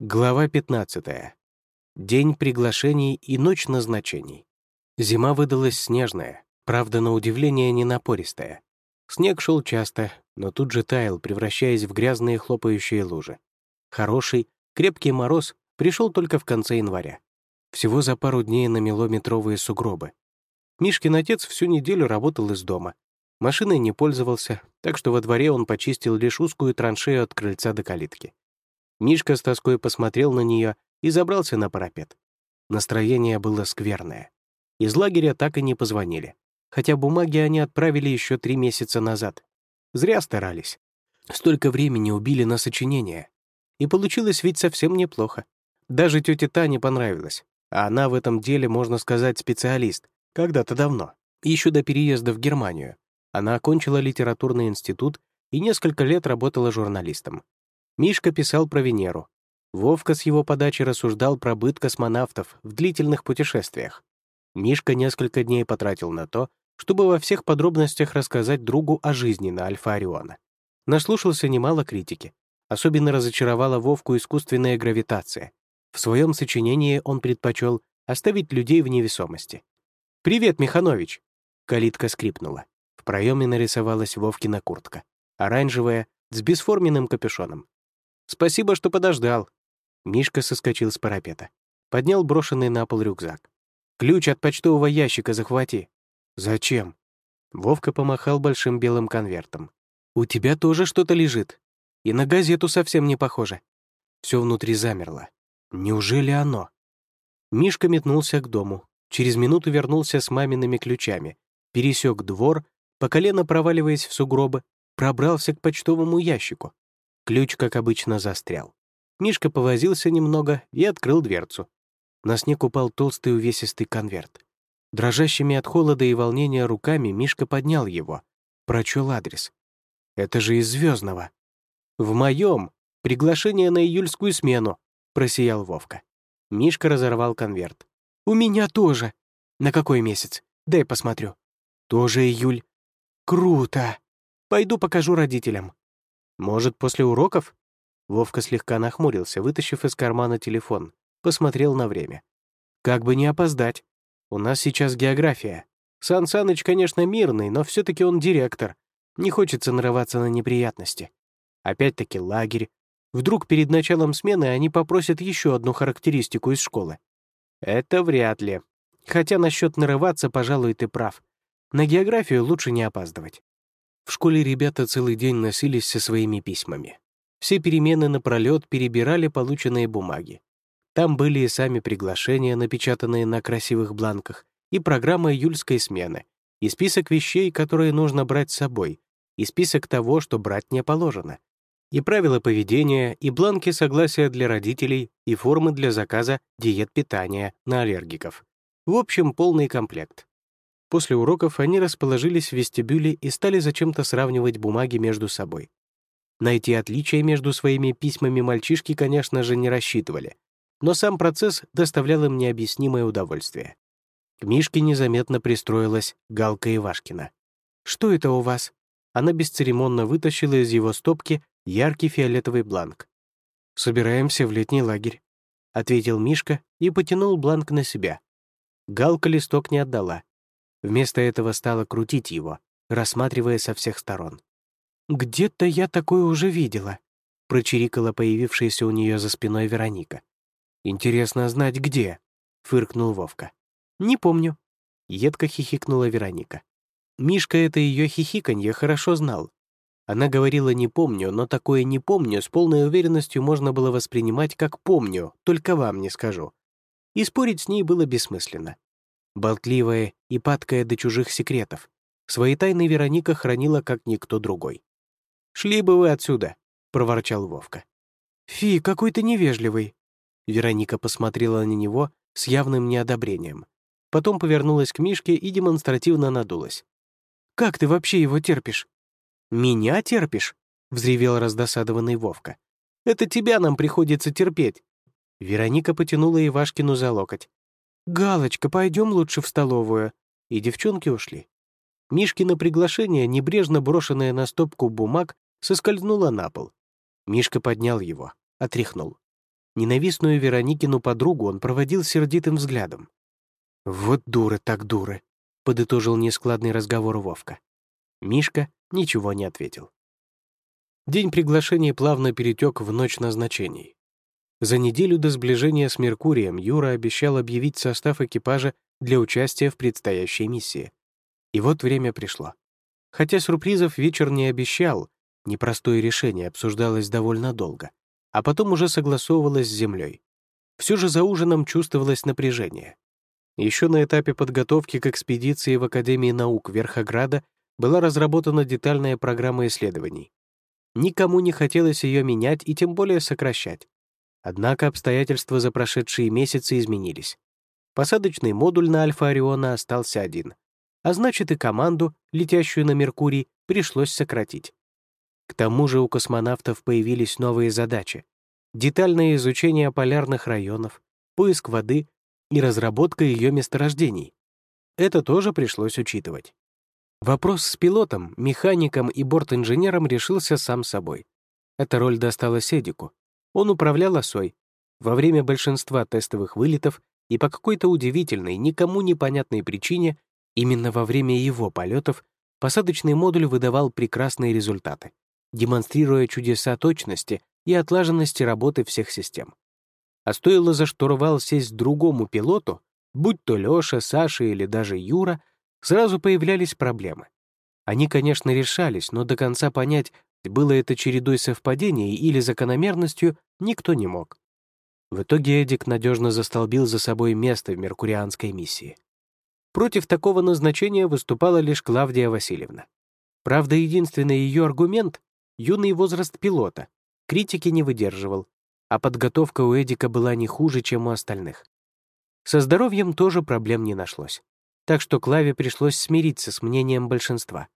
Глава 15. День приглашений и ночь назначений. Зима выдалась снежная, правда, на удивление не напористая. Снег шел часто, но тут же таял, превращаясь в грязные хлопающие лужи. Хороший, крепкий мороз пришел только в конце января. Всего за пару дней намело метровые сугробы. Мишкин отец всю неделю работал из дома. Машиной не пользовался, так что во дворе он почистил лишь узкую траншею от крыльца до калитки. Мишка с тоской посмотрел на нее и забрался на парапет. Настроение было скверное. Из лагеря так и не позвонили, хотя бумаги они отправили еще три месяца назад. Зря старались. Столько времени убили на сочинение. И получилось ведь совсем неплохо. Даже тете Тане понравилось. А она в этом деле, можно сказать, специалист. Когда-то давно. Еще до переезда в Германию. Она окончила литературный институт и несколько лет работала журналистом. Мишка писал про Венеру. Вовка с его подачи рассуждал про быт космонавтов в длительных путешествиях. Мишка несколько дней потратил на то, чтобы во всех подробностях рассказать другу о жизни на Альфа Ориона. Наслушался немало критики. Особенно разочаровала Вовку искусственная гравитация. В своем сочинении он предпочел оставить людей в невесомости. «Привет, Миханович!» Калитка скрипнула. В проеме нарисовалась Вовкина куртка. Оранжевая, с бесформенным капюшоном. «Спасибо, что подождал». Мишка соскочил с парапета. Поднял брошенный на пол рюкзак. «Ключ от почтового ящика захвати». «Зачем?» Вовка помахал большим белым конвертом. «У тебя тоже что-то лежит. И на газету совсем не похоже». Все внутри замерло. Неужели оно? Мишка метнулся к дому. Через минуту вернулся с мамиными ключами. Пересек двор, по колено проваливаясь в сугробы, пробрался к почтовому ящику. Ключ, как обычно, застрял. Мишка повозился немного и открыл дверцу. На снег упал толстый увесистый конверт. Дрожащими от холода и волнения руками Мишка поднял его. Прочел адрес. «Это же из Звездного. «В моем! Приглашение на июльскую смену!» — просиял Вовка. Мишка разорвал конверт. «У меня тоже! На какой месяц? Дай посмотрю». «Тоже июль. Круто! Пойду покажу родителям». «Может, после уроков?» Вовка слегка нахмурился, вытащив из кармана телефон. Посмотрел на время. «Как бы не опоздать. У нас сейчас география. Сан Саныч, конечно, мирный, но все таки он директор. Не хочется нарываться на неприятности. Опять-таки лагерь. Вдруг перед началом смены они попросят еще одну характеристику из школы. Это вряд ли. Хотя насчет нарываться, пожалуй, ты прав. На географию лучше не опаздывать. В школе ребята целый день носились со своими письмами. Все перемены напролет перебирали полученные бумаги. Там были и сами приглашения, напечатанные на красивых бланках, и программа июльской смены, и список вещей, которые нужно брать с собой, и список того, что брать не положено, и правила поведения, и бланки согласия для родителей, и формы для заказа диет питания на аллергиков. В общем, полный комплект. После уроков они расположились в вестибюле и стали зачем-то сравнивать бумаги между собой. Найти отличия между своими письмами мальчишки, конечно же, не рассчитывали, но сам процесс доставлял им необъяснимое удовольствие. К Мишке незаметно пристроилась Галка Ивашкина. «Что это у вас?» Она бесцеремонно вытащила из его стопки яркий фиолетовый бланк. «Собираемся в летний лагерь», — ответил Мишка и потянул бланк на себя. Галка листок не отдала, Вместо этого стала крутить его, рассматривая со всех сторон. «Где-то я такое уже видела», — прочирикала появившаяся у нее за спиной Вероника. «Интересно знать, где», — фыркнул Вовка. «Не помню», — едко хихикнула Вероника. Мишка это ее хихиканье хорошо знал. Она говорила «не помню», но такое «не помню» с полной уверенностью можно было воспринимать как «помню», только вам не скажу. И спорить с ней было бессмысленно болтливая и падкая до чужих секретов. Свои тайны Вероника хранила, как никто другой. «Шли бы вы отсюда», — проворчал Вовка. «Фи, какой ты невежливый!» Вероника посмотрела на него с явным неодобрением. Потом повернулась к Мишке и демонстративно надулась. «Как ты вообще его терпишь?» «Меня терпишь?» — взревел раздосадованный Вовка. «Это тебя нам приходится терпеть!» Вероника потянула Ивашкину за локоть. «Галочка, пойдем лучше в столовую». И девчонки ушли. Мишкино приглашение, небрежно брошенное на стопку бумаг, соскользнуло на пол. Мишка поднял его, отряхнул. Ненавистную Вероникину подругу он проводил сердитым взглядом. «Вот дура так дура», — подытожил нескладный разговор Вовка. Мишка ничего не ответил. День приглашения плавно перетек в ночь назначений. За неделю до сближения с Меркурием Юра обещал объявить состав экипажа для участия в предстоящей миссии. И вот время пришло. Хотя сюрпризов вечер не обещал, непростое решение обсуждалось довольно долго, а потом уже согласовывалось с Землей. Все же за ужином чувствовалось напряжение. Еще на этапе подготовки к экспедиции в Академии наук Верхограда была разработана детальная программа исследований. Никому не хотелось ее менять и тем более сокращать. Однако обстоятельства за прошедшие месяцы изменились. Посадочный модуль на Альфа Ориона остался один, а значит и команду, летящую на Меркурий, пришлось сократить. К тому же у космонавтов появились новые задачи. Детальное изучение полярных районов, поиск воды и разработка ее месторождений. Это тоже пришлось учитывать. Вопрос с пилотом, механиком и бортинженером решился сам собой. Эта роль досталась Эдику, он управлял осой. Во время большинства тестовых вылетов и по какой-то удивительной, никому непонятной причине, именно во время его полетов, посадочный модуль выдавал прекрасные результаты, демонстрируя чудеса точности и отлаженности работы всех систем. А стоило за штурвал сесть другому пилоту, будь то Лёша, Саша или даже Юра, сразу появлялись проблемы. Они, конечно, решались, но до конца понять, было это чередой совпадений или закономерностью, никто не мог. В итоге Эдик надежно застолбил за собой место в меркурианской миссии. Против такого назначения выступала лишь Клавдия Васильевна. Правда, единственный ее аргумент — юный возраст пилота. Критики не выдерживал, а подготовка у Эдика была не хуже, чем у остальных. Со здоровьем тоже проблем не нашлось. Так что Клаве пришлось смириться с мнением большинства.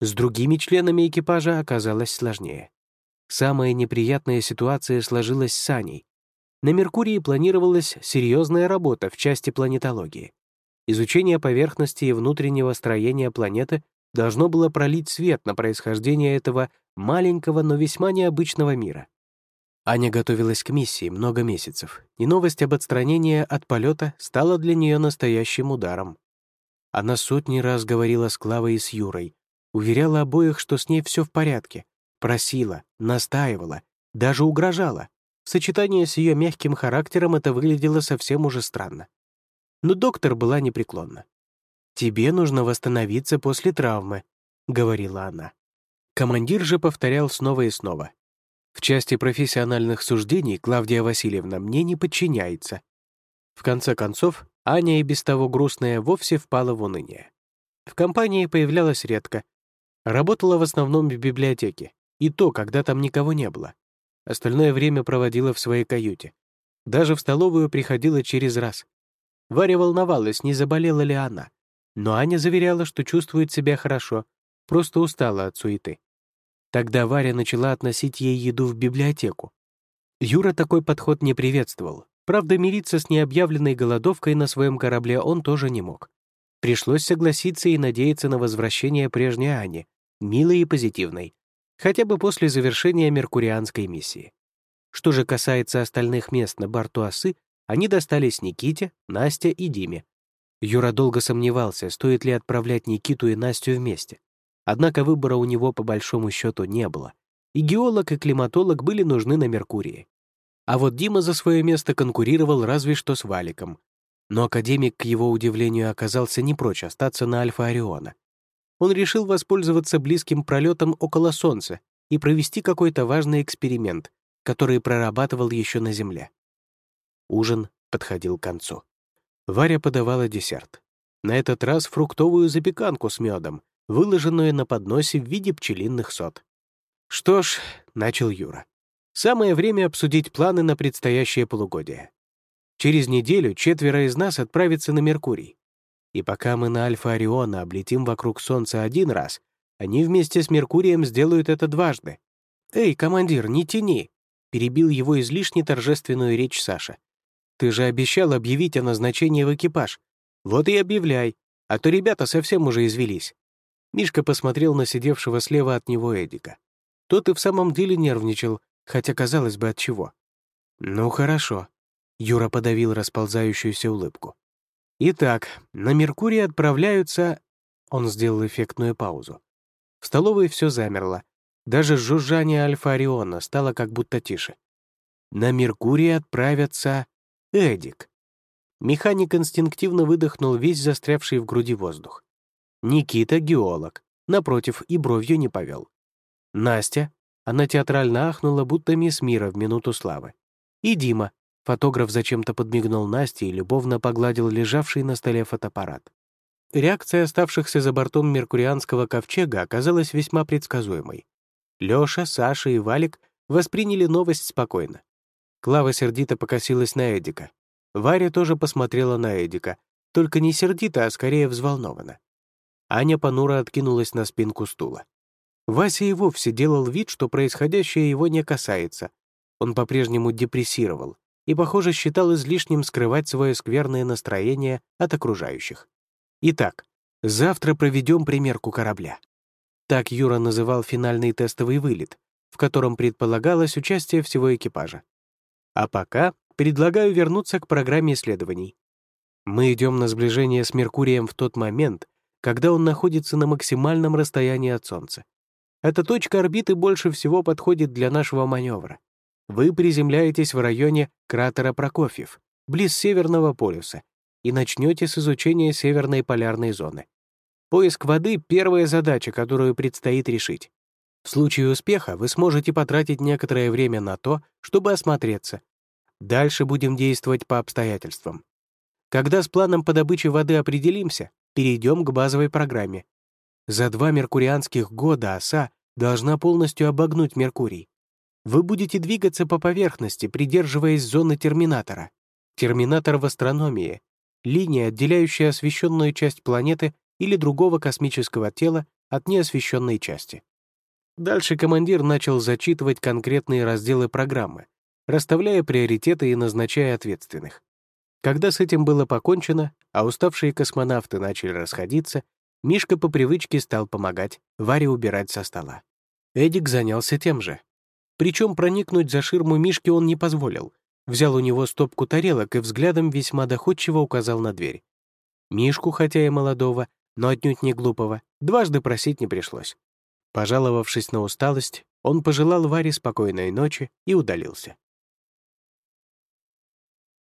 С другими членами экипажа оказалось сложнее. Самая неприятная ситуация сложилась с Аней. На Меркурии планировалась серьезная работа в части планетологии. Изучение поверхности и внутреннего строения планеты должно было пролить свет на происхождение этого маленького, но весьма необычного мира. Аня готовилась к миссии много месяцев, и новость об отстранении от полета стала для нее настоящим ударом. Она сотни раз говорила с Клавой и с Юрой, Уверяла обоих, что с ней все в порядке. Просила, настаивала, даже угрожала. В сочетании с ее мягким характером это выглядело совсем уже странно. Но доктор была непреклонна. «Тебе нужно восстановиться после травмы», — говорила она. Командир же повторял снова и снова. «В части профессиональных суждений Клавдия Васильевна мне не подчиняется». В конце концов, Аня и без того грустная вовсе впала в уныние. В компании появлялась редко, Работала в основном в библиотеке, и то, когда там никого не было. Остальное время проводила в своей каюте. Даже в столовую приходила через раз. Варя волновалась, не заболела ли она. Но Аня заверяла, что чувствует себя хорошо, просто устала от суеты. Тогда Варя начала относить ей еду в библиотеку. Юра такой подход не приветствовал. Правда, мириться с необъявленной голодовкой на своем корабле он тоже не мог. Пришлось согласиться и надеяться на возвращение прежней Ани, милой и позитивной, хотя бы после завершения меркурианской миссии. Что же касается остальных мест на борту осы, они достались Никите, Насте и Диме. Юра долго сомневался, стоит ли отправлять Никиту и Настю вместе. Однако выбора у него по большому счету не было. И геолог, и климатолог были нужны на Меркурии. А вот Дима за свое место конкурировал разве что с Валиком, но академик, к его удивлению, оказался не прочь остаться на Альфа Ориона. Он решил воспользоваться близким пролетом около Солнца и провести какой-то важный эксперимент, который прорабатывал еще на Земле. Ужин подходил к концу. Варя подавала десерт. На этот раз фруктовую запеканку с медом, выложенную на подносе в виде пчелиных сот. «Что ж», — начал Юра, — «самое время обсудить планы на предстоящее полугодие. Через неделю четверо из нас отправятся на Меркурий. И пока мы на Альфа Ориона облетим вокруг Солнца один раз, они вместе с Меркурием сделают это дважды. «Эй, командир, не тяни!» — перебил его излишне торжественную речь Саша. «Ты же обещал объявить о назначении в экипаж. Вот и объявляй, а то ребята совсем уже извелись». Мишка посмотрел на сидевшего слева от него Эдика. Тот и в самом деле нервничал, хотя казалось бы от чего. «Ну, хорошо», — Юра подавил расползающуюся улыбку. «Итак, на Меркурий отправляются...» Он сделал эффектную паузу. В столовой все замерло. Даже жужжание Альфа-Ориона стало как будто тише. На Меркурий отправятся... Эдик. Механик инстинктивно выдохнул весь застрявший в груди воздух. Никита — геолог. Напротив, и бровью не повел. Настя. Она театрально ахнула, будто мисс Мира в минуту славы. И Дима. Фотограф зачем-то подмигнул Насте и любовно погладил лежавший на столе фотоаппарат. Реакция оставшихся за бортом меркурианского ковчега оказалась весьма предсказуемой. Лёша, Саша и Валик восприняли новость спокойно. Клава сердито покосилась на Эдика. Варя тоже посмотрела на Эдика, только не сердито, а скорее взволнованно. Аня понуро откинулась на спинку стула. Вася и вовсе делал вид, что происходящее его не касается. Он по-прежнему депрессировал и, похоже, считал излишним скрывать свое скверное настроение от окружающих. Итак, завтра проведем примерку корабля. Так Юра называл финальный тестовый вылет, в котором предполагалось участие всего экипажа. А пока предлагаю вернуться к программе исследований. Мы идем на сближение с Меркурием в тот момент, когда он находится на максимальном расстоянии от Солнца. Эта точка орбиты больше всего подходит для нашего маневра. Вы приземляетесь в районе кратера Прокофьев, близ Северного полюса, и начнете с изучения Северной полярной зоны. Поиск воды — первая задача, которую предстоит решить. В случае успеха вы сможете потратить некоторое время на то, чтобы осмотреться. Дальше будем действовать по обстоятельствам. Когда с планом по добыче воды определимся, перейдем к базовой программе. За два меркурианских года оса должна полностью обогнуть Меркурий. Вы будете двигаться по поверхности, придерживаясь зоны терминатора. Терминатор в астрономии — линия, отделяющая освещенную часть планеты или другого космического тела от неосвещенной части. Дальше командир начал зачитывать конкретные разделы программы, расставляя приоритеты и назначая ответственных. Когда с этим было покончено, а уставшие космонавты начали расходиться, Мишка по привычке стал помогать Варе убирать со стола. Эдик занялся тем же. Причем проникнуть за ширму Мишки он не позволил. Взял у него стопку тарелок и взглядом весьма доходчиво указал на дверь. Мишку, хотя и молодого, но отнюдь не глупого, дважды просить не пришлось. Пожаловавшись на усталость, он пожелал Варе спокойной ночи и удалился.